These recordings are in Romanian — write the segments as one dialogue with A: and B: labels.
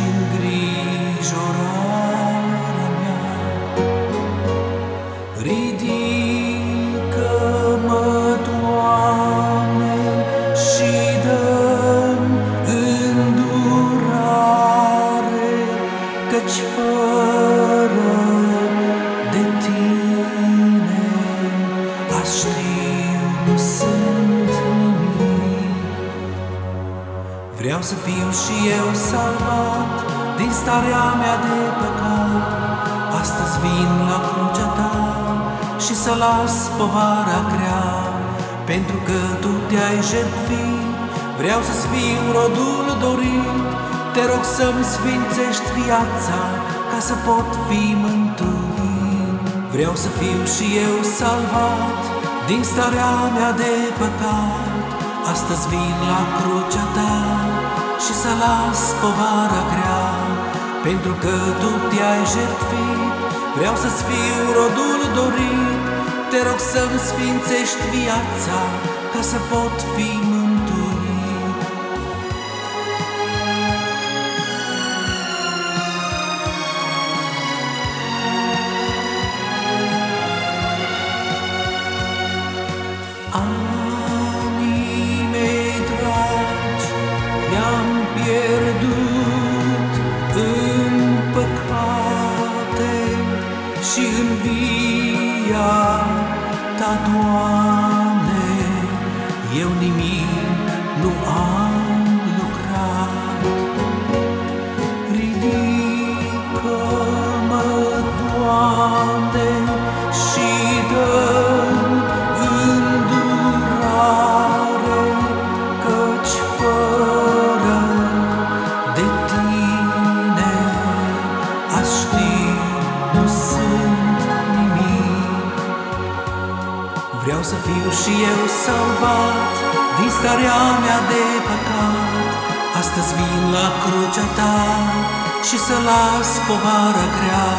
A: și îngrijorarea mea. Ridică-mă, și dă-mi îndurare, căci fără Vreau să fiu și eu salvat din starea mea de păcat. Astăzi vin la crucea ta și să las povara grea, pentru că tu te-ai jertfit. Vreau să-ți fiu rodul dorit, te rog să-mi sfințești viața ca să pot fi mântuit. Vreau să fiu și eu salvat din starea mea de păcat. Astăzi vin la crucea ta și să las povara grea, pentru că tu te-ai jertfit. Vreau să-ți fiu rodul dorit, te rog să-mi sfințești viața ca să pot fi mântuit. Și în via ta, Doamne, eu nimic nu am Vreau să fiu și eu salvat din starea mea de păcat. Astăzi vin la crucea ta și să las povara grea,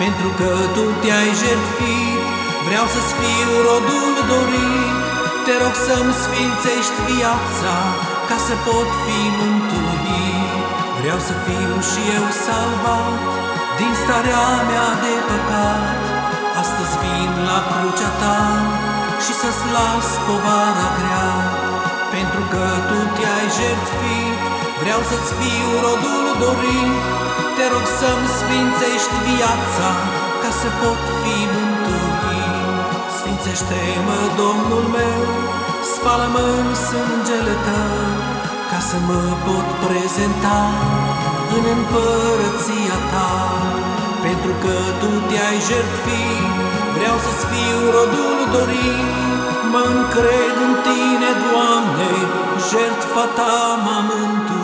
A: pentru că tu te-ai jertfit. Vreau să-ți fiu rodul dorit, te rog să-mi sfințești viața ca să pot fi mântuit. Vreau să fiu și eu salvat din starea mea de păcat. Astăzi vin la crucea ta și să-ți las povara grea, pentru că tu te-ai jertfit. Vreau să-ți fiu rodul dorit, te rog să-mi sfințești viața ca să pot fi mântuit. Sfințește-mă, Domnul meu, spală-mă în sângele tău, ca să mă pot prezenta în împărăția ta. Pentru că tu te-ai jertfit, vreau să-ți fiu rodul dorit. Mă încred în tine, Doamne, jertfa ta m-a mântuit.